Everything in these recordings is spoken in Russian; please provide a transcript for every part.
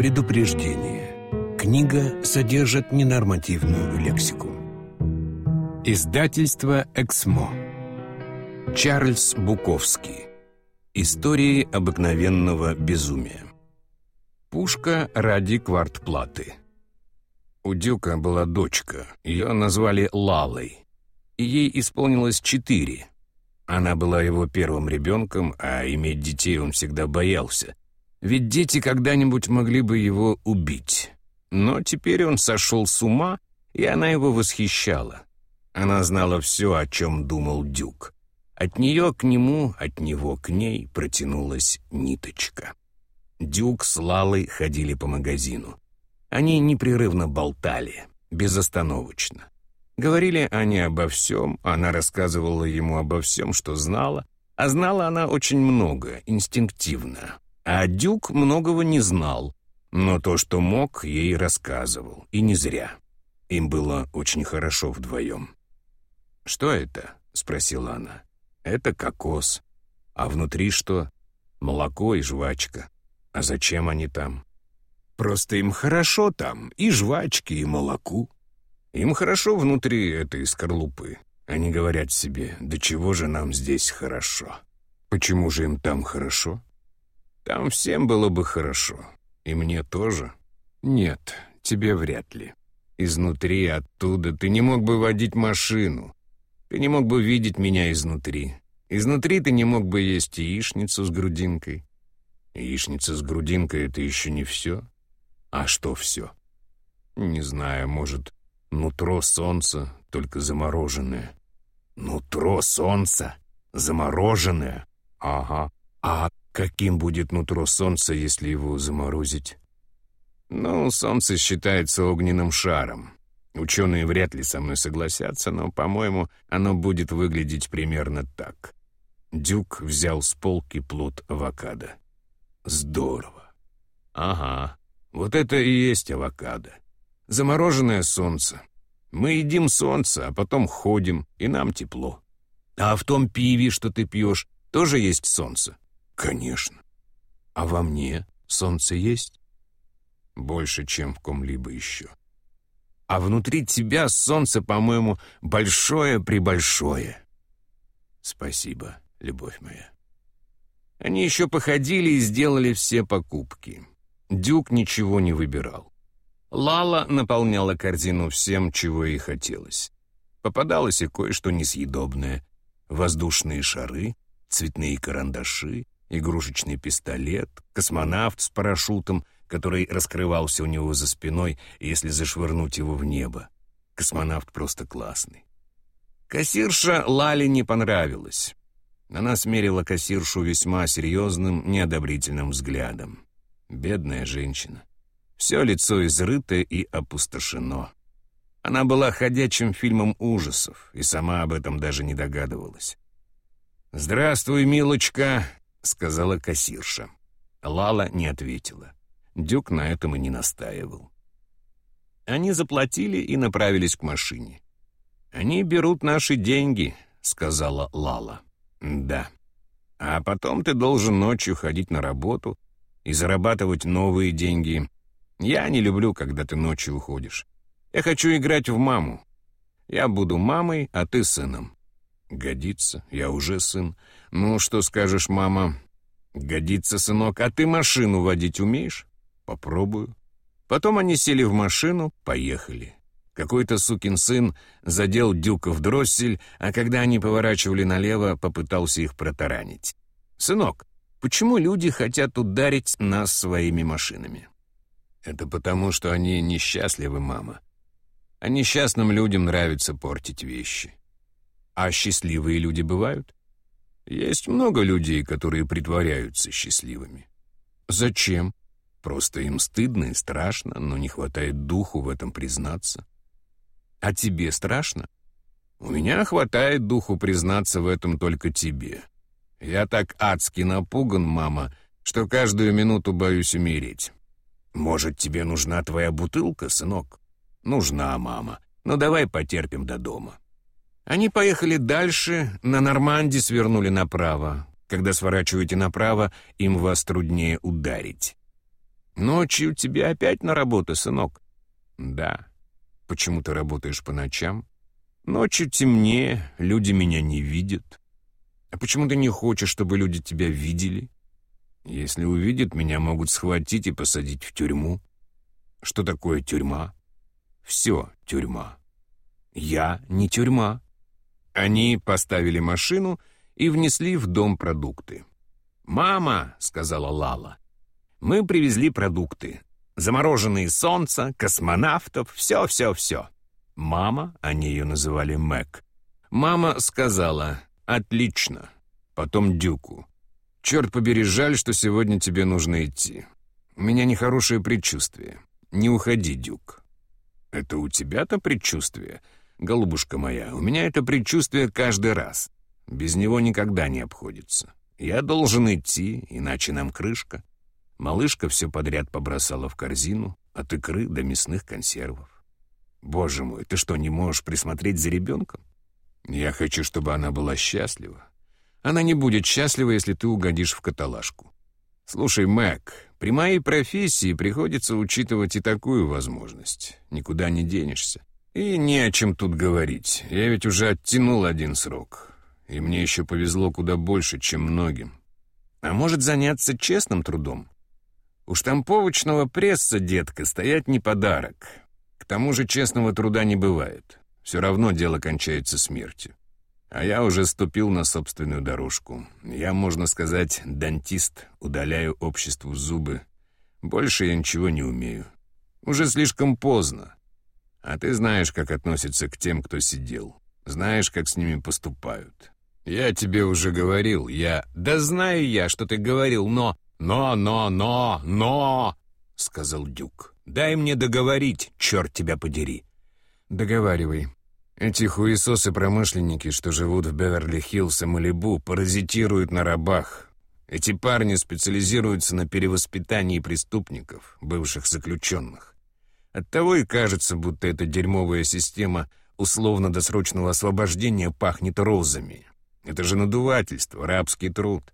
Предупреждение. Книга содержит ненормативную лексику. Издательство «Эксмо». Чарльз Буковский. Истории обыкновенного безумия. Пушка ради квартплаты. У Дюка была дочка, ее назвали Лалой. И ей исполнилось четыре. Она была его первым ребенком, а иметь детей он всегда боялся. Ведь дети когда-нибудь могли бы его убить. Но теперь он сошел с ума, и она его восхищала. Она знала все, о чем думал Дюк. От нее к нему, от него к ней протянулась ниточка. Дюк с Лалой ходили по магазину. Они непрерывно болтали, безостановочно. Говорили они обо всем, она рассказывала ему обо всем, что знала, а знала она очень много, инстинктивно. А Дюк многого не знал, но то, что мог, ей рассказывал, и не зря. Им было очень хорошо вдвоем. «Что это?» — спросила она. «Это кокос. А внутри что? Молоко и жвачка. А зачем они там?» «Просто им хорошо там, и жвачки, и молоку. Им хорошо внутри этой скорлупы. Они говорят себе, да чего же нам здесь хорошо? Почему же им там хорошо? Там всем было бы хорошо. И мне тоже. Нет, тебе вряд ли. Изнутри, оттуда ты не мог бы водить машину. Ты не мог бы видеть меня изнутри. Изнутри ты не мог бы есть яичницу с грудинкой. Яичница с грудинкой — это еще не все. А что все? Не знаю, может, нутро солнца, только замороженное. Нутро солнца? Замороженное? Ага. А Каким будет нутро Солнца, если его заморозить? Ну, Солнце считается огненным шаром. Ученые вряд ли со мной согласятся, но, по-моему, оно будет выглядеть примерно так. Дюк взял с полки плод авокадо. Здорово. Ага, вот это и есть авокадо. Замороженное солнце. Мы едим солнце, а потом ходим, и нам тепло. А в том пиве, что ты пьешь, тоже есть солнце. Конечно. А во мне солнце есть? Больше, чем в ком-либо еще. А внутри тебя солнце, по-моему, большое-пребольшое. Спасибо, любовь моя. Они еще походили и сделали все покупки. Дюк ничего не выбирал. Лала наполняла корзину всем, чего ей хотелось. Попадалось и кое-что несъедобное. Воздушные шары, цветные карандаши, игрушечный пистолет, космонавт с парашютом, который раскрывался у него за спиной, если зашвырнуть его в небо. Космонавт просто классный. Кассирша Лале не понравилась. Она смерила кассиршу весьма серьезным, неодобрительным взглядом. Бедная женщина. Все лицо изрыто и опустошено. Она была ходячим фильмом ужасов, и сама об этом даже не догадывалась. «Здравствуй, милочка!» — сказала кассирша. Лала не ответила. Дюк на этом и не настаивал. Они заплатили и направились к машине. «Они берут наши деньги», — сказала Лала. «Да. А потом ты должен ночью ходить на работу и зарабатывать новые деньги. Я не люблю, когда ты ночью уходишь. Я хочу играть в маму. Я буду мамой, а ты сыном. «Годится, я уже сын. Ну, что скажешь, мама?» «Годится, сынок, а ты машину водить умеешь?» «Попробую». Потом они сели в машину, поехали. Какой-то сукин сын задел Дюка в дроссель, а когда они поворачивали налево, попытался их протаранить. «Сынок, почему люди хотят ударить нас своими машинами?» «Это потому, что они несчастливы, мама. А несчастным людям нравится портить вещи. А счастливые люди бывают? Есть много людей, которые притворяются счастливыми. Зачем? Просто им стыдно и страшно, но не хватает духу в этом признаться. А тебе страшно? У меня хватает духу признаться в этом только тебе. Я так адски напуган, мама, что каждую минуту боюсь умереть. Может, тебе нужна твоя бутылка, сынок? Нужна, мама. Но давай потерпим до дома. Они поехали дальше, на Норманде свернули направо. Когда сворачиваете направо, им вас труднее ударить. Ночью тебе опять на работу, сынок? Да. Почему ты работаешь по ночам? Ночью темнее, люди меня не видят. А почему ты не хочешь, чтобы люди тебя видели? Если увидят, меня могут схватить и посадить в тюрьму. Что такое тюрьма? Все тюрьма. Я не тюрьма. Они поставили машину и внесли в дом продукты. «Мама», — сказала Лала, — «мы привезли продукты. Замороженные солнца, космонавтов, все-все-все». Мама, они ее называли Мэг. Мама сказала «Отлично». Потом Дюку. «Черт побери, жаль, что сегодня тебе нужно идти. У меня нехорошее предчувствие. Не уходи, Дюк». «Это у тебя-то предчувствие?» «Голубушка моя, у меня это предчувствие каждый раз. Без него никогда не обходится. Я должен идти, иначе нам крышка». Малышка все подряд побросала в корзину, от икры до мясных консервов. «Боже мой, ты что, не можешь присмотреть за ребенком?» «Я хочу, чтобы она была счастлива. Она не будет счастлива, если ты угодишь в каталажку. Слушай, Мэг, при моей профессии приходится учитывать и такую возможность. Никуда не денешься. И не о чем тут говорить. Я ведь уже оттянул один срок. И мне еще повезло куда больше, чем многим. А может заняться честным трудом? У штамповочного пресса, детка, стоять не подарок. К тому же честного труда не бывает. Все равно дело кончается смертью. А я уже ступил на собственную дорожку. Я, можно сказать, дантист, удаляю обществу зубы. Больше я ничего не умею. Уже слишком поздно. А ты знаешь, как относятся к тем, кто сидел. Знаешь, как с ними поступают. Я тебе уже говорил, я... Да знаю я, что ты говорил, но... Но, но, но, но... Сказал Дюк. Дай мне договорить, черт тебя подери. Договаривай. Эти хуесосы-промышленники, что живут в Беверли-Хиллз и Малибу, паразитируют на рабах. Эти парни специализируются на перевоспитании преступников, бывших заключенных. Оттого и кажется, будто эта дерьмовая система условно-досрочного освобождения пахнет розами. Это же надувательство, рабский труд.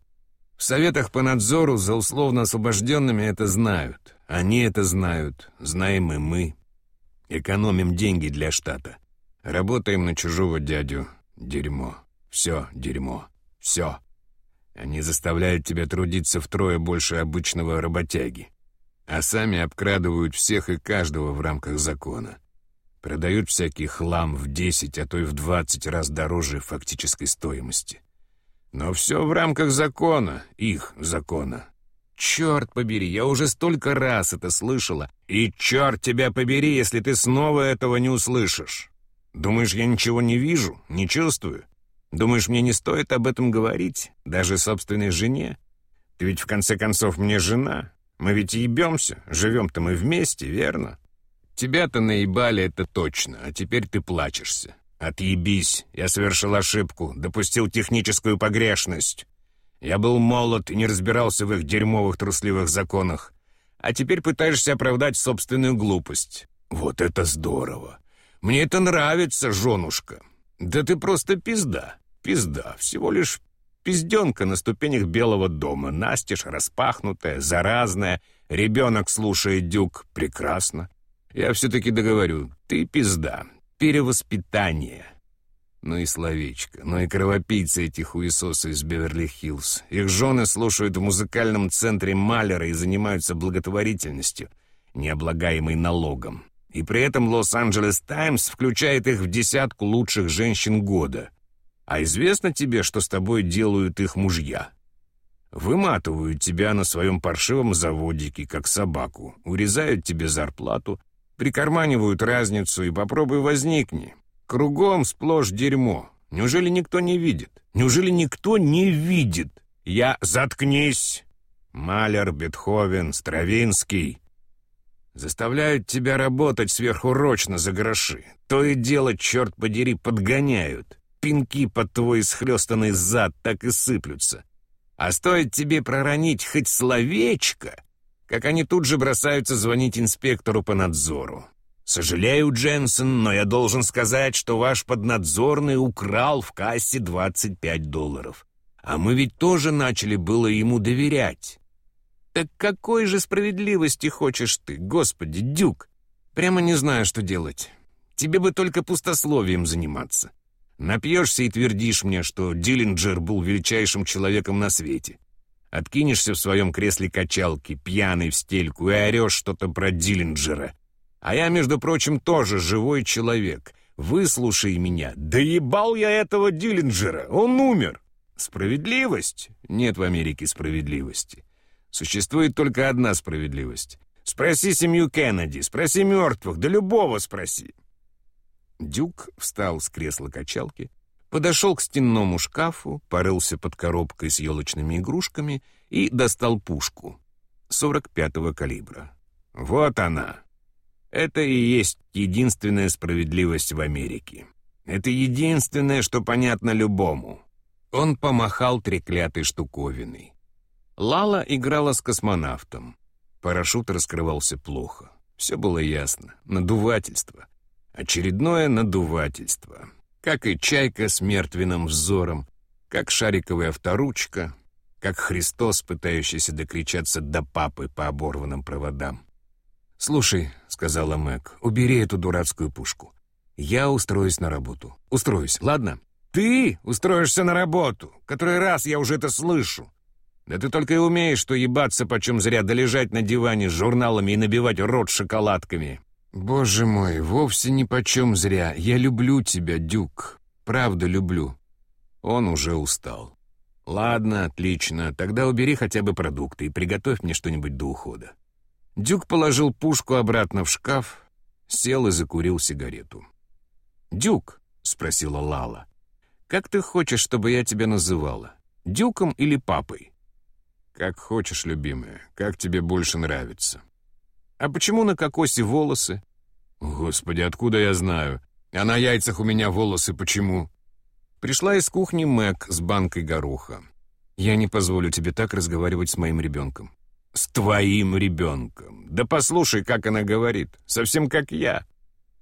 В советах по надзору за условно освобожденными это знают. Они это знают, знаем и мы. Экономим деньги для штата. Работаем на чужого дядю. Дерьмо. Все дерьмо. Все. Они заставляют тебя трудиться втрое больше обычного работяги а сами обкрадывают всех и каждого в рамках закона. Продают всякий хлам в 10, а то и в 20 раз дороже фактической стоимости. Но все в рамках закона, их закона. Черт побери, я уже столько раз это слышала, и черт тебя побери, если ты снова этого не услышишь. Думаешь, я ничего не вижу, не чувствую? Думаешь, мне не стоит об этом говорить, даже собственной жене? Ты ведь в конце концов мне жена, мы ведь ебемся, живем-то мы вместе, верно? Тебя-то наебали, это точно, а теперь ты плачешься. Отъебись, я совершил ошибку, допустил техническую погрешность. Я был молод и не разбирался в их дерьмовых трусливых законах. А теперь пытаешься оправдать собственную глупость. Вот это здорово. Мне это нравится, женушка. Да ты просто пизда. Пизда. Всего лишь Пизденка на ступенях Белого дома, настежь распахнутая, заразная. Ребенок слушает дюк. Прекрасно. Я все-таки договорю. Ты пизда. Перевоспитание. Ну и словечко. Ну и кровопийцы эти хуесосы из Беверли-Хиллз. Их жены слушают в музыкальном центре Малера и занимаются благотворительностью, не облагаемой налогом. И при этом Лос-Анджелес Таймс включает их в десятку лучших женщин года — а известно тебе, что с тобой делают их мужья? Выматывают тебя на своем паршивом заводике, как собаку, урезают тебе зарплату, прикарманивают разницу и попробуй возникни. Кругом сплошь дерьмо. Неужели никто не видит? Неужели никто не видит? Я... Заткнись! Малер, Бетховен, Стравинский. Заставляют тебя работать сверхурочно за гроши. То и дело, черт подери, подгоняют пинки под твой схлестанный зад так и сыплются. А стоит тебе проронить хоть словечко, как они тут же бросаются звонить инспектору по надзору. «Сожалею, Дженсен, но я должен сказать, что ваш поднадзорный украл в кассе 25 долларов. А мы ведь тоже начали было ему доверять. Так какой же справедливости хочешь ты, господи, Дюк? Прямо не знаю, что делать. Тебе бы только пустословием заниматься. Напьешься и твердишь мне, что Диллинджер был величайшим человеком на свете. Откинешься в своем кресле качалки, пьяный в стельку, и орешь что-то про Диллинджера. А я, между прочим, тоже живой человек. Выслушай меня. Да ебал я этого Диллинджера. Он умер. Справедливость? Нет в Америке справедливости. Существует только одна справедливость. Спроси семью Кеннеди, спроси мертвых, да любого спроси. Дюк встал с кресла качалки, подошел к стенному шкафу, порылся под коробкой с елочными игрушками и достал пушку 45-го калибра. Вот она. Это и есть единственная справедливость в Америке. Это единственное, что понятно любому. Он помахал треклятой штуковиной. Лала играла с космонавтом. Парашют раскрывался плохо. Все было ясно. Надувательство. Очередное надувательство. Как и чайка с мертвенным взором, как шариковая авторучка, как Христос, пытающийся докричаться до папы по оборванным проводам. «Слушай», — сказала Мэг, — «убери эту дурацкую пушку. Я устроюсь на работу. Устроюсь, ладно?» «Ты устроишься на работу? Который раз я уже это слышу. Да ты только и умеешь, что ебаться почем зря, да лежать на диване с журналами и набивать рот шоколадками. Боже мой, вовсе ни почем зря. Я люблю тебя, Дюк. Правда люблю. Он уже устал. Ладно, отлично. Тогда убери хотя бы продукты и приготовь мне что-нибудь до ухода. Дюк положил пушку обратно в шкаф, сел и закурил сигарету. «Дюк», — спросила Лала, — «как ты хочешь, чтобы я тебя называла? Дюком или папой?» «Как хочешь, любимая, как тебе больше нравится». «А почему на кокосе волосы?» «Господи, откуда я знаю? А на яйцах у меня волосы почему?» Пришла из кухни Мэг с банкой гороха. «Я не позволю тебе так разговаривать с моим ребенком». «С твоим ребенком? Да послушай, как она говорит. Совсем как я.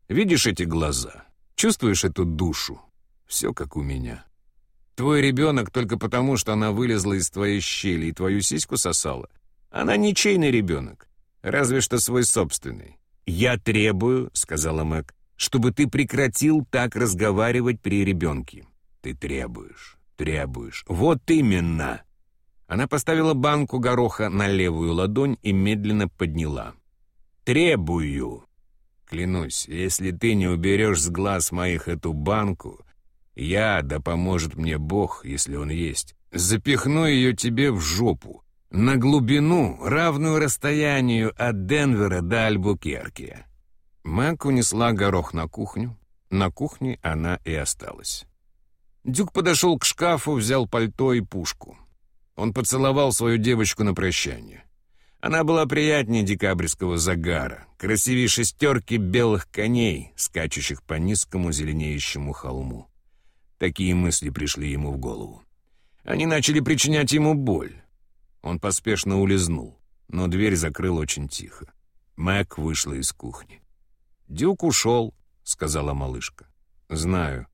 Видишь эти глаза? Чувствуешь эту душу? Все как у меня. Твой ребенок только потому, что она вылезла из твоей щели и твою сиську сосала. Она ничейный ребенок, разве что свой собственный. «Я требую», — сказала Мэг, — «чтобы ты прекратил так разговаривать при ребенке». «Ты требуешь, требуешь. Вот именно!» Она поставила банку гороха на левую ладонь и медленно подняла. «Требую!» Клянусь, если ты не уберешь с глаз моих эту банку, я, да поможет мне Бог, если он есть, запихну ее тебе в жопу, на глубину, равную расстоянию от Денвера до Альбукерки. Мэг унесла горох на кухню. На кухне она и осталась. Дюк подошел к шкафу, взял пальто и пушку. Он поцеловал свою девочку на прощание. Она была приятнее декабрьского загара, красивее шестерки белых коней, скачущих по низкому зеленеющему холму. Такие мысли пришли ему в голову. Они начали причинять ему боль. Он поспешно улизнул, но дверь закрыл очень тихо. Мэг вышла из кухни. «Дюк ушел», — сказала малышка. «Знаю.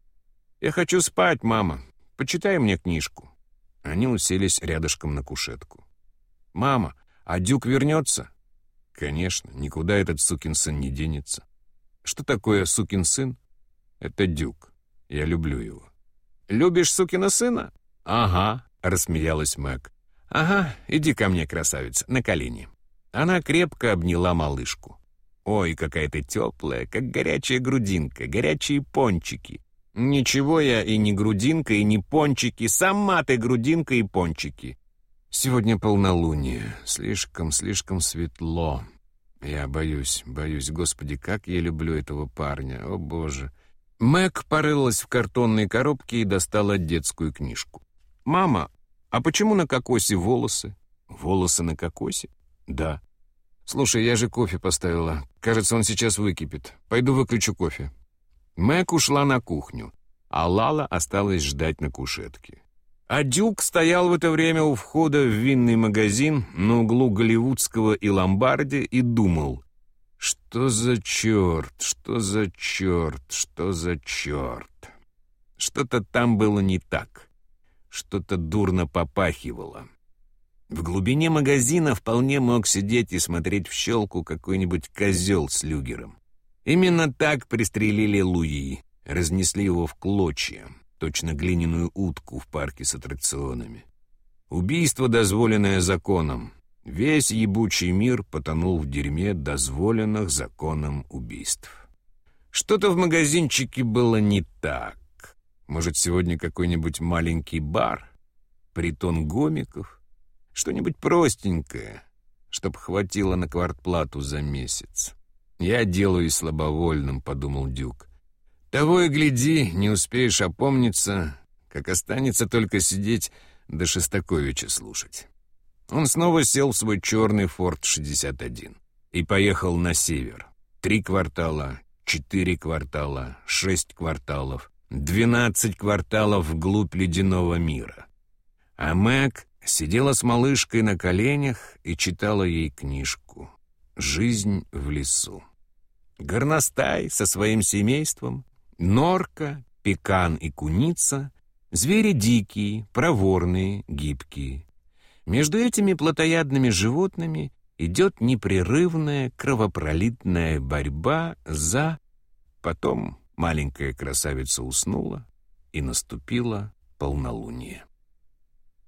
Я хочу спать, мама. Почитай мне книжку». Они уселись рядышком на кушетку. «Мама, а Дюк вернется?» «Конечно, никуда этот сукин сын не денется». «Что такое сукин сын?» «Это Дюк. Я люблю его». «Любишь сукина сына?» «Ага», — рассмеялась Мэг. «Ага, иди ко мне, красавица, на колени». Она крепко обняла малышку. «Ой, какая ты теплая, как горячая грудинка, горячие пончики». «Ничего я и не грудинка, и не пончики, сама ты грудинка и пончики». «Сегодня полнолуние, слишком, слишком светло. Я боюсь, боюсь, господи, как я люблю этого парня, о боже». Мэг порылась в картонной коробке и достала детскую книжку. «Мама, а почему на кокосе волосы?» «Волосы на кокосе?» «Да». «Слушай, я же кофе поставила. Кажется, он сейчас выкипит. Пойду выключу кофе». Мэг ушла на кухню, а Лала осталась ждать на кушетке. А Дюк стоял в это время у входа в винный магазин на углу Голливудского и Ломбарди и думал, что за черт, что за черт, что за черт? Что-то там было не так. Что-то дурно попахивало. В глубине магазина вполне мог сидеть и смотреть в щелку какой-нибудь козел с люгером. Именно так пристрелили Луи, разнесли его в клочья, точно глиняную утку в парке с аттракционами. Убийство, дозволенное законом. Весь ебучий мир потонул в дерьме дозволенных законом убийств. Что-то в магазинчике было не так. Может, сегодня какой-нибудь маленький бар? Притон гомиков? Что-нибудь простенькое, чтоб хватило на квартплату за месяц. «Я делаюсь слабовольным», — подумал Дюк. «Того и гляди, не успеешь опомниться, как останется только сидеть до Шостаковича слушать». Он снова сел в свой черный «Форд-61» и поехал на север. Три квартала, четыре квартала, шесть кварталов, двенадцать кварталов вглубь ледяного мира. А Мэг Сидела с малышкой на коленях и читала ей книжку «Жизнь в лесу». Горностай со своим семейством, норка, пекан и куница, звери дикие, проворные, гибкие. Между этими плотоядными животными идет непрерывная кровопролитная борьба за... Потом маленькая красавица уснула, и наступило полнолуние.